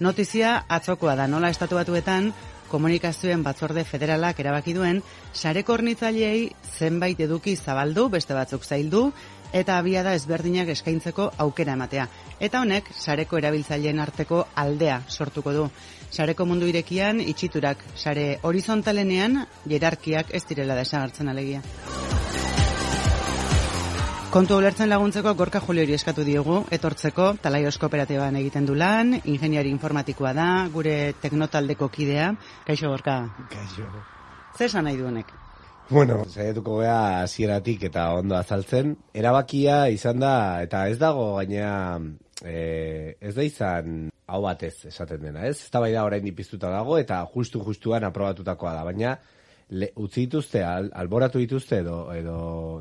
Notizia atzokoa da nola estatu batuetan komunikazioen batzorde federalak erabaki duen sareko hornitzaileei zenbait eduki zabaldu, beste batzuk zaildu, eta abiada ezberdinak eskaintzeko aukera ematea. Eta honek, sareko erabiltzaileen arteko aldea sortuko du. Sareko mundu irekian, itxiturak, sare horizontalenean, jerarkiak ez direla desagartzen alegia. Kontu ulertzen laguntzeko Gorka Juliori eskatu diogu, etortzeko, talaios kooperatiban egiten du lan, ingeniari informatikoa da, gure teknotaldeko kidea. Kaixo Gorka. Kaixo. Zer esan nahi duenek? Bueno, saiatuko gea hasieratik eta ondo azaltzen. Erabakia izan da, eta ez dago gaina e, ez da izan hau batez esaten dena, ez? Ez da da orain dipiztuta dago eta justu-justuan aprobatutakoa da, baina le, utzi dituzte, al, alboratu dituzte edo, edo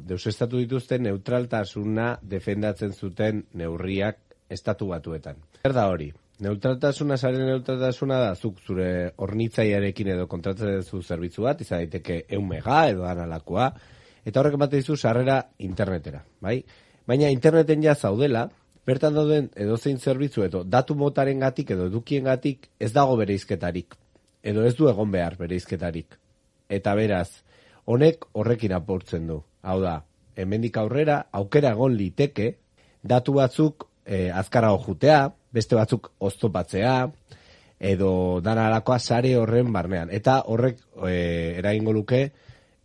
deusestatu dituzte neutraltasuna defendatzen zuten neurriak estatu batuetan. Zer da hori? Neutraltasuna, sare neutraltasuna da, zuk zure hornitzaiarekin edo kontratzen zu zerbitzu bat, izan daiteke eun mega edo analakoa, eta horrek ematen dizu sarrera internetera, bai? Baina interneten ja zaudela, bertan dauden edozein zerbitzu edo datu motaren gatik edo edukien gatik ez dago bereizketarik, edo ez du egon behar bereizketarik eta beraz, honek horrekin apurtzen du. Hau da, hemendik aurrera, aukera egon liteke, datu batzuk e, azkara jutea, beste batzuk oztopatzea, edo dana alakoa sare horren barnean. Eta horrek e, eragingo luke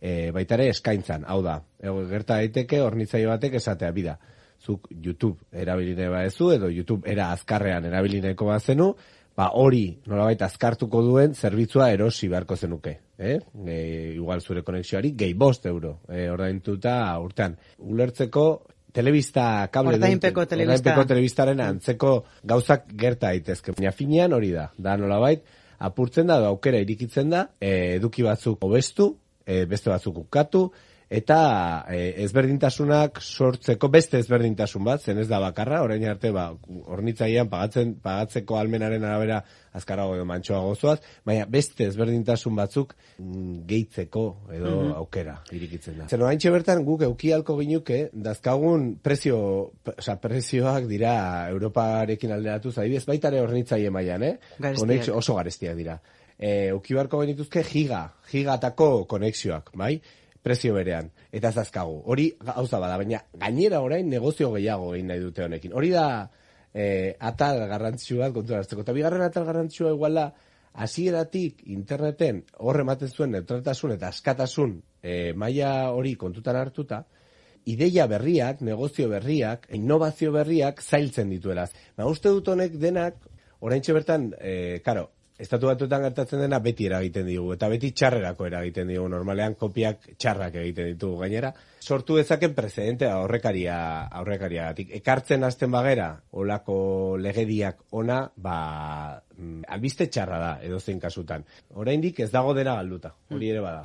e, baitare eskaintzan. Hau da, e, gerta daiteke hornitzaio batek esatea bida. Zuk YouTube erabiline baezu, edo YouTube era azkarrean erabilineko bazenu, ba hori nolabait azkartuko duen zerbitzua erosi beharko zenuke, eh? E, igual zure konexioari gehi bost euro, e, ordaintuta urtean. Ulertzeko telebista kable Ordainpeko telebista. telebistaren antzeko gauzak gerta daitezke. Baina finean hori da, da nolabait apurtzen da, aukera irikitzen da, e, eduki batzuk hobestu, e, beste batzuk ukatu, eta e, ezberdintasunak sortzeko beste ezberdintasun bat, zen ez da bakarra, orain arte ba hornitzailean pagatzen pagatzeko almenaren arabera azkarago edo mantxoa gozoaz, baina beste ezberdintasun batzuk mm, gehitzeko edo mhm. aukera irikitzen da. Zer oraintxe bertan guk eukialko ginuke dazkagun prezio, osea prezioak dira Europarekin alderatu zaibidez baita ere hornitzaile mailan, eh? Konexio oso garestiak dira. Eh, ukibarko genituzke giga, gigatako konexioak, bai? Prezio berean, eta ez azkagu. Hori gauza bada, baina gainera orain negozio gehiago egin nahi dute honekin. Hori da e, atal garrantzitsua kontuarazteko. Eta bigarren atal garrantzitsua iguala, hasieratik interneten horre ematen zuen neutraltasun eta askatasun e, maila hori kontutan hartuta, ideia berriak, negozio berriak, innovazio berriak zailtzen dituelaz. Ba, uste dut honek denak, orain bertan, e, karo, estatu batuetan gertatzen dena beti eragiten digu, eta beti txarrerako eragiten digu, normalean kopiak txarrak egiten ditugu gainera. Sortu dezaken precedente aurrekaria, aurrekaria gatik. Ekartzen hasten bagera, olako legediak ona, ba, mm, albiste txarra da, edo kasutan. Oraindik ez dago dena galduta, hori ere bada.